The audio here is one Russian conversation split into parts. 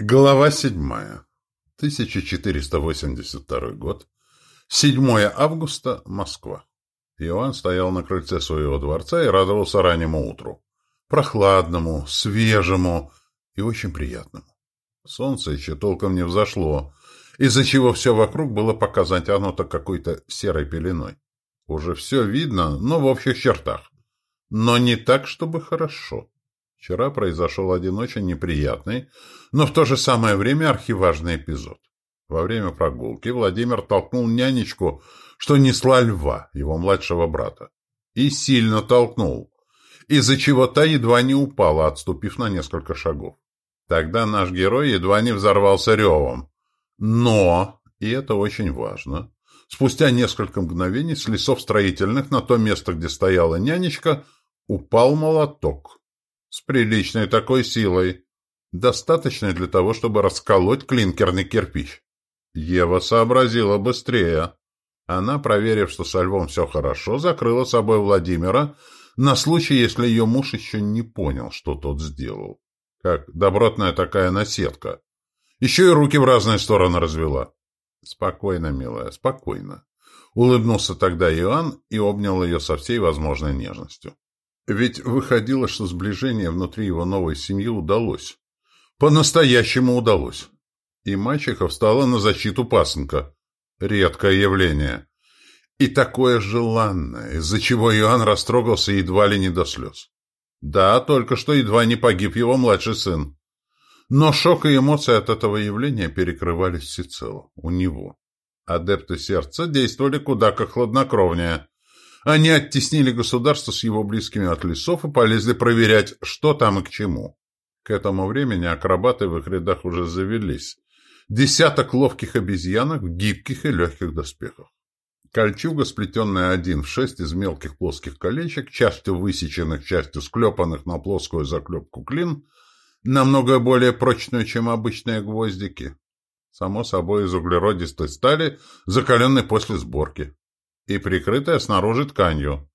Глава седьмая. 1482 год. 7 августа. Москва. Иоанн стоял на крыльце своего дворца и радовался раннему утру. Прохладному, свежему и очень приятному. Солнце еще толком не взошло, из-за чего все вокруг было пока затянуто какой-то серой пеленой. Уже все видно, но в общих чертах. Но не так, чтобы хорошо. Вчера произошел один очень неприятный, но в то же самое время архиважный эпизод. Во время прогулки Владимир толкнул нянечку, что несла льва, его младшего брата. И сильно толкнул, из-за чего та едва не упала, отступив на несколько шагов. Тогда наш герой едва не взорвался ревом. Но, и это очень важно, спустя несколько мгновений с лесов строительных на то место, где стояла нянечка, упал молоток с приличной такой силой, достаточной для того, чтобы расколоть клинкерный кирпич. Ева сообразила быстрее. Она, проверив, что со львом все хорошо, закрыла собой Владимира на случай, если ее муж еще не понял, что тот сделал. Как добротная такая наседка. Еще и руки в разные стороны развела. Спокойно, милая, спокойно. Улыбнулся тогда Иоанн и обнял ее со всей возможной нежностью. Ведь выходило, что сближение внутри его новой семьи удалось. По-настоящему удалось. И мачеха встала на защиту пасынка. Редкое явление. И такое желанное, из-за чего Иоанн растрогался едва ли не до слез. Да, только что едва не погиб его младший сын. Но шок и эмоции от этого явления перекрывались всецело. У него. Адепты сердца действовали куда как хладнокровнее. Они оттеснили государство с его близкими от лесов и полезли проверять, что там и к чему. К этому времени акробаты в их рядах уже завелись. Десяток ловких обезьянок в гибких и легких доспехах. Кольчуга, сплетенная один в шесть из мелких плоских колечек, частью высеченных, частью склепанных на плоскую заклепку клин, намного более прочную, чем обычные гвоздики. Само собой, из углеродистой стали, закаленной после сборки и прикрытая снаружи тканью.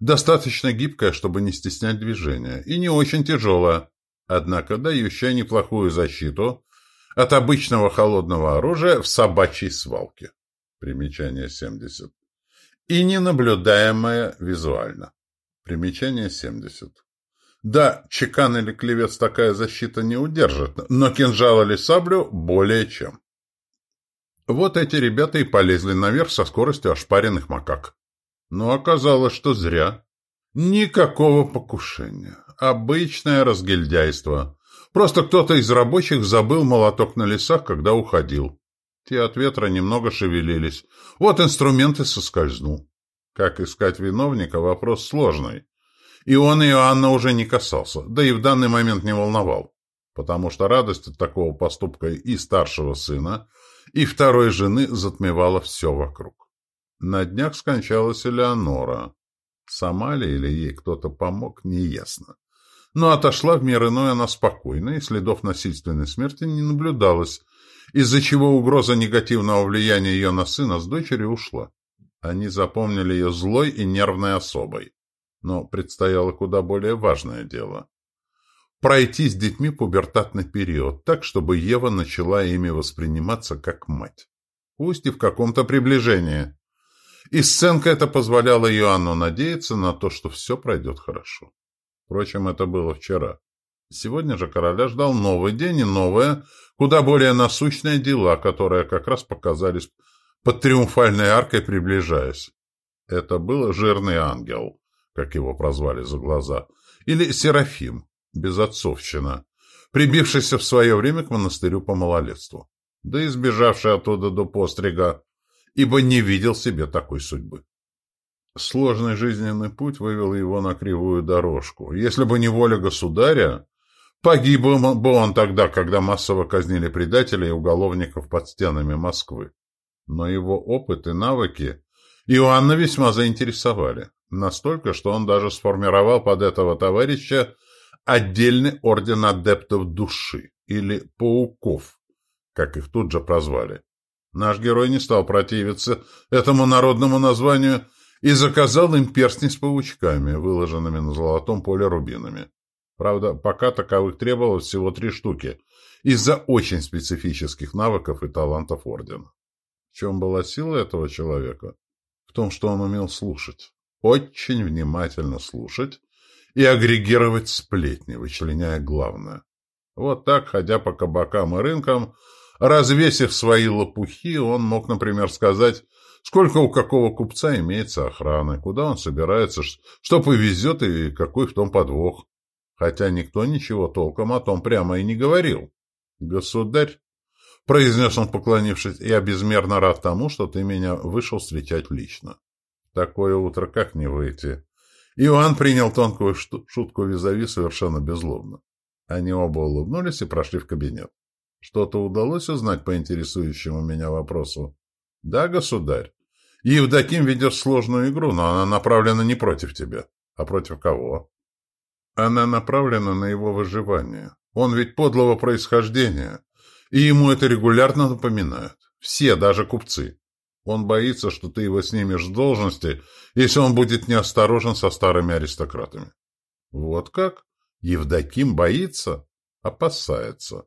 Достаточно гибкая, чтобы не стеснять движения, и не очень тяжелая, однако дающая неплохую защиту от обычного холодного оружия в собачьей свалке. Примечание 70. И ненаблюдаемая визуально. Примечание 70. Да, чекан или клевец такая защита не удержит, но кинжал или саблю более чем. Вот эти ребята и полезли наверх со скоростью ошпаренных макак. Но оказалось, что зря. Никакого покушения. Обычное разгильдяйство. Просто кто-то из рабочих забыл молоток на лесах, когда уходил. Те от ветра немного шевелились. Вот инструмент и соскользнул. Как искать виновника – вопрос сложный. И он Иоанна уже не касался, да и в данный момент не волновал. Потому что радость от такого поступка и старшего сына – и второй жены затмевала все вокруг. На днях скончалась Элеонора. Сама ли или ей кто-то помог, неясно. Но отошла в мир иной она спокойно, и следов насильственной смерти не наблюдалось, из-за чего угроза негативного влияния ее на сына с дочерью ушла. Они запомнили ее злой и нервной особой. Но предстояло куда более важное дело пройти с детьми пубертатный период, так, чтобы Ева начала ими восприниматься как мать. Пусть и в каком-то приближении. И сценка это позволяла Иоанну надеяться на то, что все пройдет хорошо. Впрочем, это было вчера. Сегодня же короля ждал новый день и новое, куда более насущные дела, которые как раз показались под триумфальной аркой приближаясь. Это был жирный ангел, как его прозвали за глаза, или Серафим, безотцовщина, прибившийся в свое время к монастырю по малолетству, да и сбежавший оттуда до пострига, ибо не видел себе такой судьбы. Сложный жизненный путь вывел его на кривую дорожку. Если бы не воля государя, погиб бы он тогда, когда массово казнили предателей и уголовников под стенами Москвы. Но его опыт и навыки Иоанна весьма заинтересовали. Настолько, что он даже сформировал под этого товарища отдельный орден адептов души, или пауков, как их тут же прозвали. Наш герой не стал противиться этому народному названию и заказал им перстни с паучками, выложенными на золотом поле рубинами. Правда, пока таковых требовалось всего три штуки, из-за очень специфических навыков и талантов Ордена. В чем была сила этого человека? В том, что он умел слушать. Очень внимательно слушать и агрегировать сплетни, вычленяя главное. Вот так, ходя по кабакам и рынкам, развесив свои лопухи, он мог, например, сказать, сколько у какого купца имеется охраны, куда он собирается, что повезет и какой в том подвох. Хотя никто ничего толком о том прямо и не говорил. «Государь», — произнес он, поклонившись, — «я безмерно рад тому, что ты меня вышел встречать лично. Такое утро как не выйти?» Иоанн принял тонкую шутку визави совершенно беззлобно. Они оба улыбнулись и прошли в кабинет. Что-то удалось узнать по интересующему меня вопросу? Да, государь. Евдоким ведет сложную игру, но она направлена не против тебя. А против кого? Она направлена на его выживание. Он ведь подлого происхождения, и ему это регулярно напоминают. Все, даже купцы. Он боится, что ты его снимешь с должности, если он будет неосторожен со старыми аристократами. Вот как? Евдоким боится? Опасается.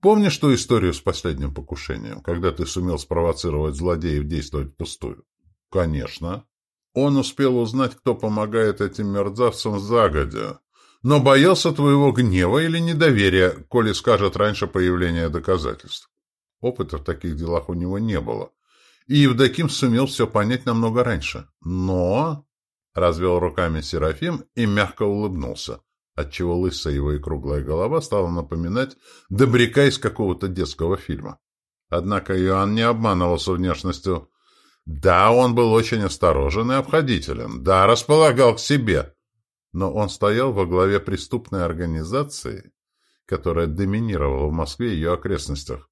Помнишь ту историю с последним покушением, когда ты сумел спровоцировать злодеев действовать впустую? Конечно. Он успел узнать, кто помогает этим мерзавцам загодя, но боялся твоего гнева или недоверия, коли скажет раньше появления доказательств. Опыта в таких делах у него не было, и Евдоким сумел все понять намного раньше. Но... Развел руками Серафим и мягко улыбнулся, отчего лысая его и круглая голова стала напоминать добряка из какого-то детского фильма. Однако Иоанн не обманывался внешностью. Да, он был очень осторожен и обходителен, да, располагал к себе, но он стоял во главе преступной организации, которая доминировала в Москве и ее окрестностях.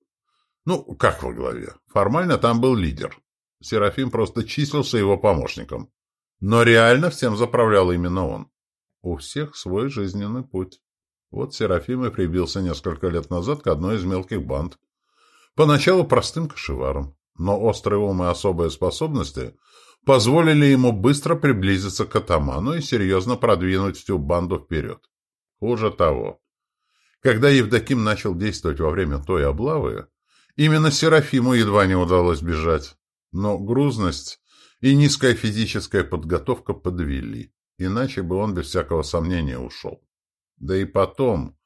Ну, как во главе? Формально там был лидер. Серафим просто числился его помощником. Но реально всем заправлял именно он. У всех свой жизненный путь. Вот Серафим и прибился несколько лет назад к одной из мелких банд. Поначалу простым кошеваром, но острый ум и особые способности позволили ему быстро приблизиться к атаману и серьезно продвинуть всю банду вперед. Хуже того, когда Евдоким начал действовать во время той облавы, именно Серафиму едва не удалось бежать, но грузность и низкая физическая подготовка подвели, иначе бы он без всякого сомнения ушел. Да и потом,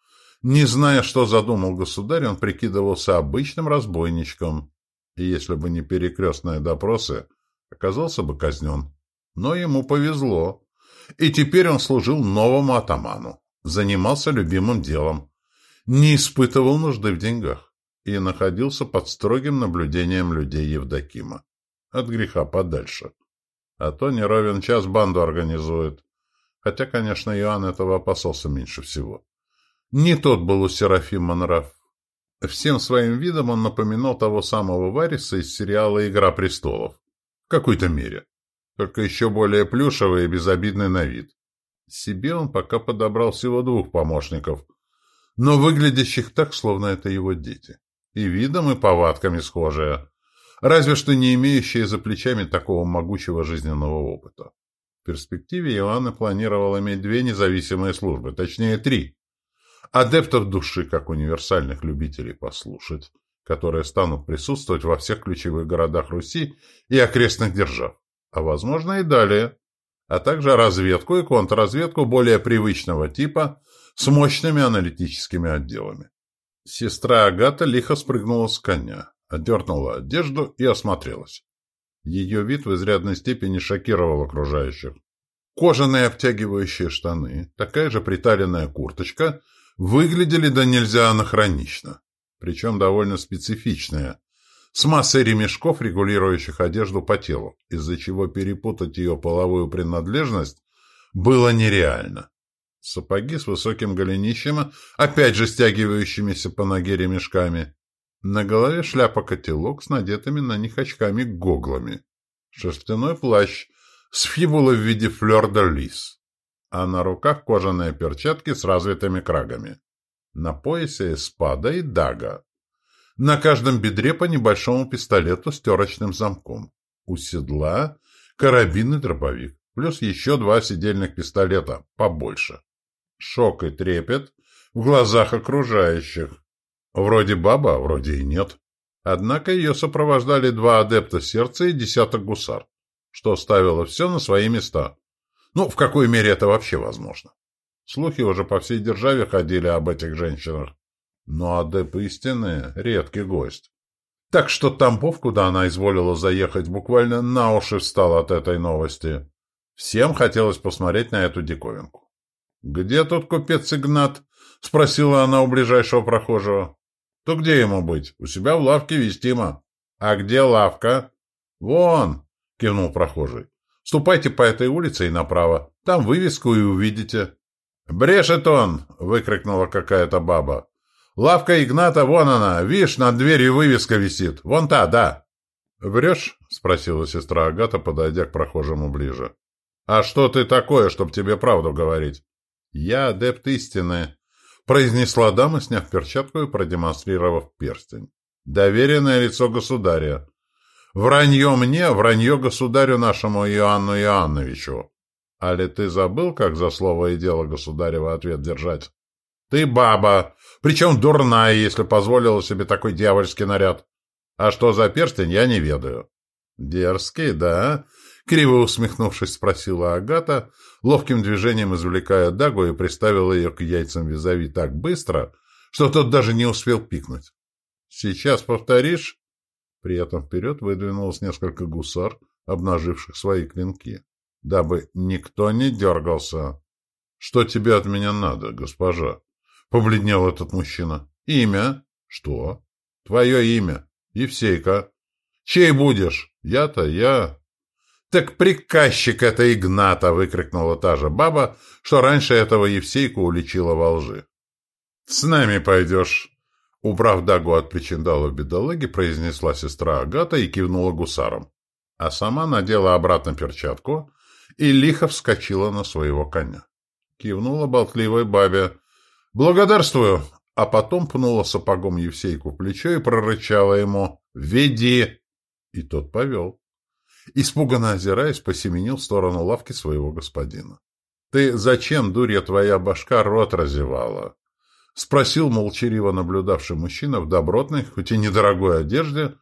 не зная, что задумал государь, он прикидывался обычным разбойничком, и если бы не перекрестные допросы, оказался бы казнен. Но ему повезло. И теперь он служил новому атаману, занимался любимым делом, не испытывал нужды в деньгах и находился под строгим наблюдением людей Евдокима. От греха подальше. А то не ровен час банду организует. Хотя, конечно, Иоанн этого опасался меньше всего. Не тот был у Серафима нрав. Всем своим видом он напоминал того самого Вариса из сериала «Игра престолов». В какой-то мере. Только еще более плюшевый и безобидный на вид. Себе он пока подобрал всего двух помощников, но выглядящих так, словно это его дети. И видом, и повадками схожие. Разве что не имеющие за плечами такого могучего жизненного опыта. В перспективе Иоанна планировал иметь две независимые службы, точнее три. Адептов души, как универсальных любителей послушать, которые станут присутствовать во всех ключевых городах Руси и окрестных держав, а возможно и далее, а также разведку и контрразведку более привычного типа с мощными аналитическими отделами. Сестра Агата лихо спрыгнула с коня, отдернула одежду и осмотрелась. Ее вид в изрядной степени шокировал окружающих. Кожаные обтягивающие штаны, такая же приталенная курточка выглядели да нельзя анахронично причем довольно специфичная, с массой ремешков, регулирующих одежду по телу, из-за чего перепутать ее половую принадлежность было нереально. Сапоги с высоким голенищем, опять же стягивающимися по ноге ремешками. На голове шляпа-котелок с надетыми на них очками-гоглами. Шерстяной плащ с фибулой в виде флёр-де-лис. А на руках кожаные перчатки с развитыми крагами. На поясе эспада и дага. На каждом бедре по небольшому пистолету с терочным замком. У седла карабин и дробовик. Плюс еще два сидельных пистолета, побольше. Шок и трепет в глазах окружающих. Вроде баба, вроде и нет. Однако ее сопровождали два адепта сердца и десяток гусар, что ставило все на свои места. Ну, в какой мере это вообще возможно? Слухи уже по всей державе ходили об этих женщинах. Но адепт истинные — редкий гость. Так что Тампов, куда она изволила заехать, буквально на уши встал от этой новости. Всем хотелось посмотреть на эту диковинку. «Где тут купец Игнат?» — спросила она у ближайшего прохожего. «То где ему быть? У себя в лавке вестимо». «А где лавка?» «Вон!» — кивнул прохожий. «Ступайте по этой улице и направо. Там вывеску и увидите». «Брешет он!» — выкрикнула какая-то баба. «Лавка Игната, вон она! Видишь, над дверью вывеска висит. Вон та, да!» «Врешь?» — спросила сестра Агата, подойдя к прохожему ближе. «А что ты такое, чтоб тебе правду говорить?» «Я адепт истины», — произнесла дама, сняв перчатку и продемонстрировав перстень. «Доверенное лицо государя. Вранье мне, вранье государю нашему Иоанну Иоанновичу. Али ты забыл, как за слово и дело государева ответ держать? Ты баба, причем дурная, если позволила себе такой дьявольский наряд. А что за перстень, я не ведаю. Дерзкий, да? Криво усмехнувшись, спросила Агата, ловким движением извлекая дагу и приставила ее к яйцам визави так быстро, что тот даже не успел пикнуть. «Сейчас повторишь?» При этом вперед выдвинулось несколько гусар, обнаживших свои клинки дабы никто не дергался. — Что тебе от меня надо, госпожа? — побледнел этот мужчина. — Имя? — Что? — Твое имя. Евсейка. — Чей будешь? Я-то я. — Так приказчик это Игната! — выкрикнула та же баба, что раньше этого Евсейку уличила во лжи. — С нами пойдешь. Убрав дагу от причиндала в бедолаге, произнесла сестра Агата и кивнула гусарам. А сама надела обратно перчатку и лихо вскочила на своего коня. Кивнула болтливой бабе. «Благодарствую!» А потом пнула сапогом Евсейку в плечо и прорычала ему «Веди!» И тот повел. Испуганно озираясь, посеменил в сторону лавки своего господина. «Ты зачем, дурья твоя башка, рот разевала?» — спросил молчаливо наблюдавший мужчина в добротной, хоть и недорогой одежде,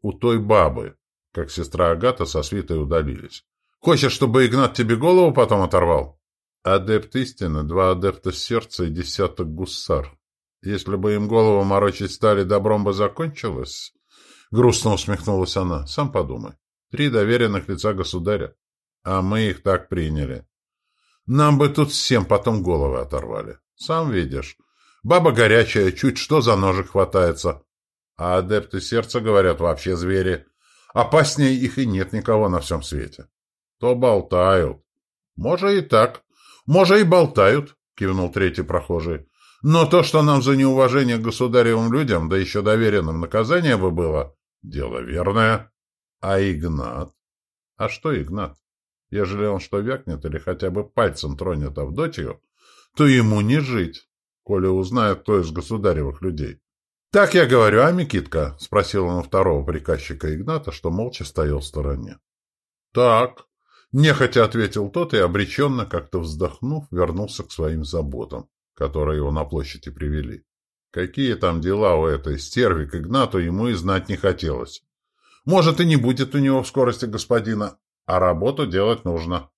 у той бабы, как сестра Агата со свитой удалились. Хочешь, чтобы Игнат тебе голову потом оторвал? Адепт истины, два адепта сердца и десяток гусар. Если бы им голову морочить стали, добром бы закончилось. Грустно усмехнулась она. Сам подумай. Три доверенных лица государя. А мы их так приняли. Нам бы тут всем потом головы оторвали. Сам видишь. Баба горячая, чуть что за ножик хватается. А адепты сердца, говорят, вообще звери. Опаснее их и нет никого на всем свете то болтают. — Может и так. Может и болтают, — кивнул третий прохожий. — Но то, что нам за неуважение к государевым людям, да еще доверенным наказание бы было, дело верное. А Игнат? А что Игнат? Ежели он что вякнет или хотя бы пальцем тронет Авдотью, то ему не жить, коли узнает, кто из государевых людей. — Так я говорю, а, Микитка? — спросил он у второго приказчика Игната, что молча стоял в стороне. — Так, Нехотя ответил тот и, обреченно, как-то вздохнув, вернулся к своим заботам, которые его на площади привели. Какие там дела у этой стерви к Игнату ему и знать не хотелось. Может, и не будет у него в скорости господина, а работу делать нужно.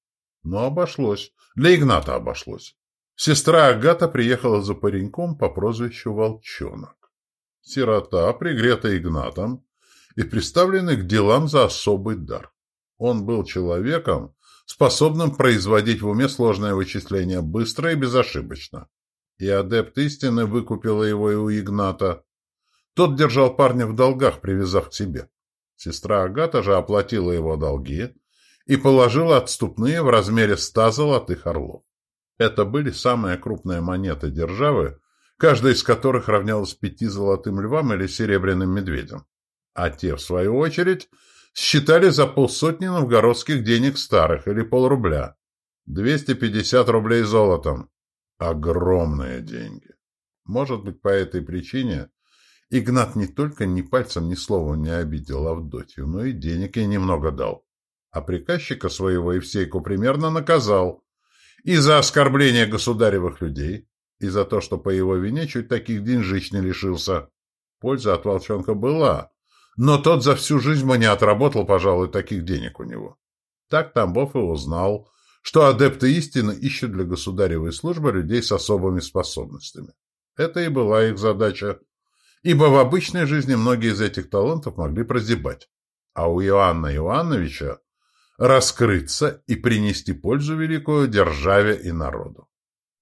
Но обошлось. Для Игната обошлось. Сестра Агата приехала за пареньком по прозвищу Волчонок. Сирота, пригрета Игнатом и приставленный к делам за особый дар. Он был человеком, способным производить в уме сложное вычисление быстро и безошибочно. И адепт истины выкупила его и у Игната. Тот держал парня в долгах, привязав к себе. Сестра Агата же оплатила его долги и положила отступные в размере ста золотых орлов. Это были самые крупные монеты державы, каждая из которых равнялась пяти золотым львам или серебряным медведям. А те, в свою очередь, считали за полсотни новгородских денег старых или полрубля. 250 рублей золотом. Огромные деньги. Может быть, по этой причине Игнат не только ни пальцем, ни словом не обидел Авдотью, но и денег ей немного дал. А приказчика своего Евсейку примерно наказал. И за оскорбление государевых людей, и за то, что по его вине чуть таких деньжищ не лишился. Польза от волчонка была, но тот за всю жизнь бы не отработал, пожалуй, таких денег у него. Так Тамбов и узнал, что адепты истины ищут для государевой службы людей с особыми способностями. Это и была их задача, ибо в обычной жизни многие из этих талантов могли прозябать, а у Иоанна Иоанновича раскрыться и принести пользу великую державе и народу.